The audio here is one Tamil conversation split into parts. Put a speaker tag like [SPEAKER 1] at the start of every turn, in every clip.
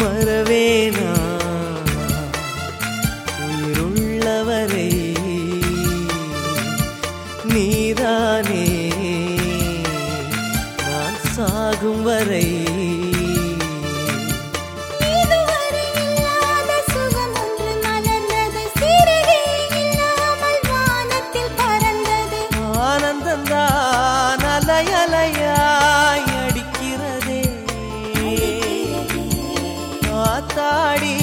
[SPEAKER 1] மறவேனா? உயிருள்ளவரை நீதானே. நான் சாகும் வரை ಮಾತಾಡಿ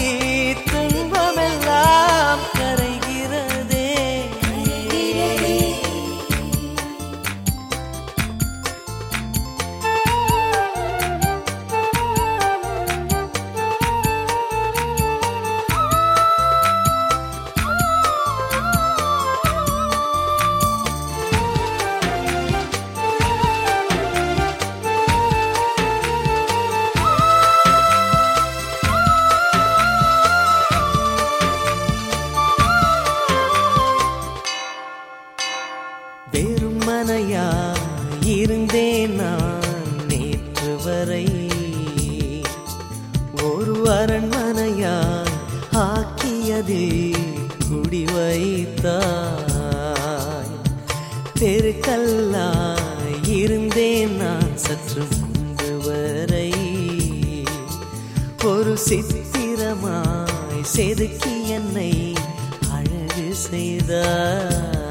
[SPEAKER 1] ஆக்கியதில் குடி வைத்தாய். தெருக்கல்லாய் இருந்தேன் நான் சற்று முன்பு வரை. ஒரு சித்திரமாய் செதுக்கி என்னை அழகு செய்தாய்.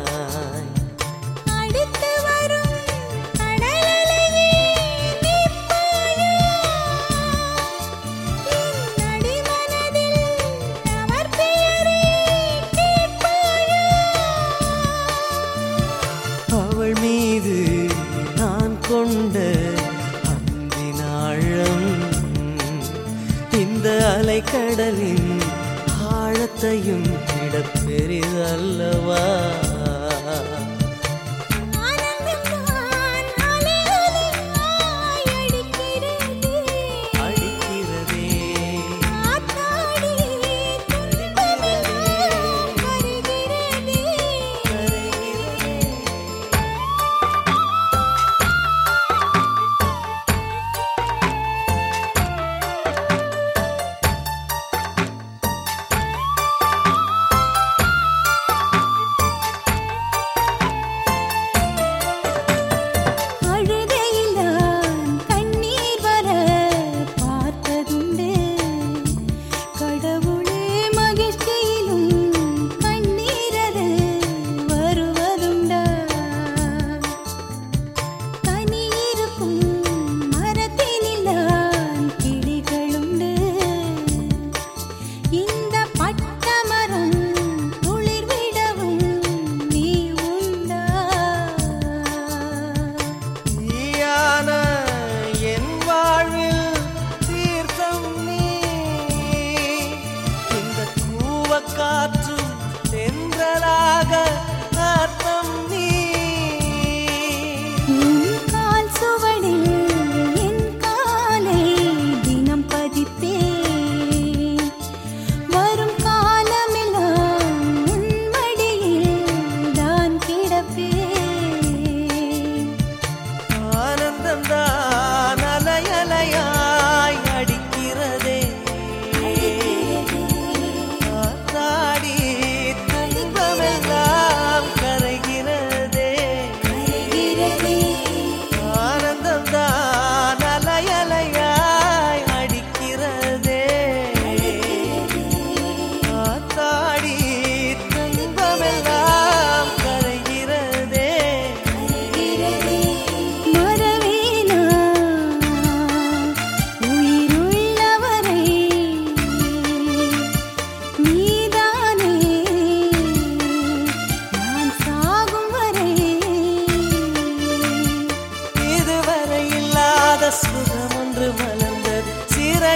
[SPEAKER 1] அலைக்கடலின் ஆழத்தையும் விட பெரிதல்லவா Mm-hmm.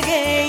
[SPEAKER 1] again.